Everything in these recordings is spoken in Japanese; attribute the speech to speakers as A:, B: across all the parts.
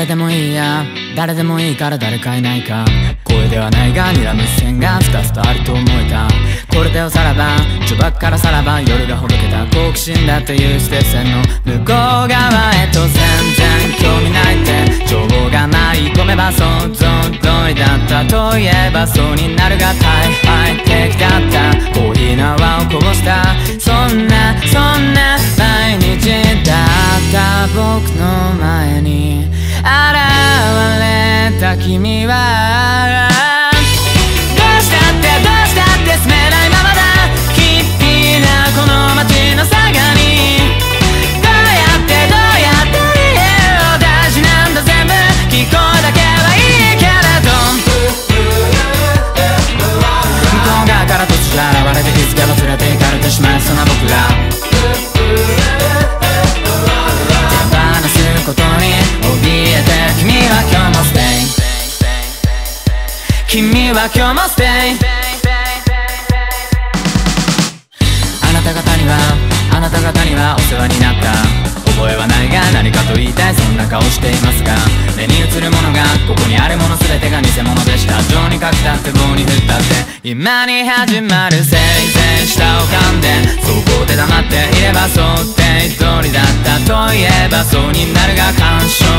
A: 誰でもいいや。誰でもいいから誰かいないか。声ではないが睨む視線がスタスタあると思えた。これでおさらば序盤からさらば夜がほどけた。好奇心だっていうステッ線の向こう側へと全然興味ないって。情報が舞い込めば想像通りだった。といえばそうになるが君は君は今日もステイ。あなた方にはあなた方にはお世話になった。覚えはないが何かと言いたいそんな顔していますが。目に映るものがここにあるもの全てが偽物でした。情にかけたって棒に振ったって今に始まるせいぜい舌を噛んで。そこで黙っていれば想定通りだった。といえばそうになるが感傷。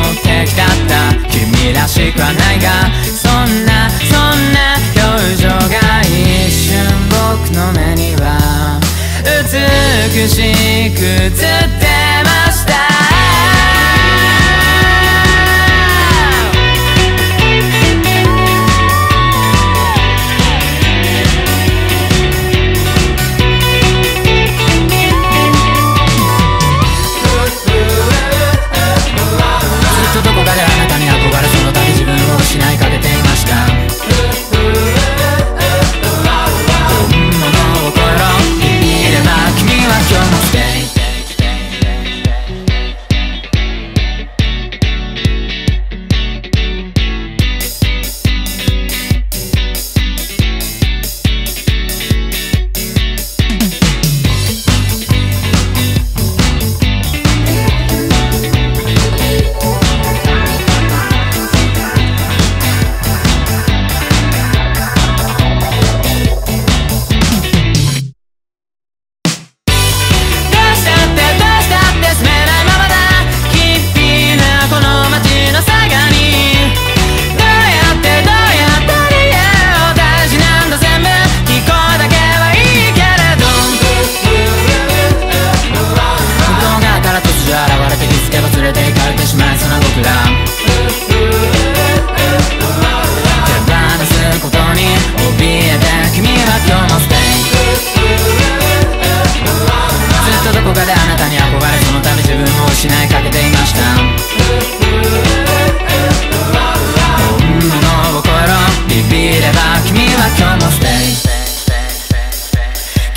A: しく映っ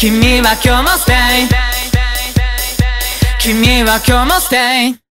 A: 君は今日も stay 君は今日も stay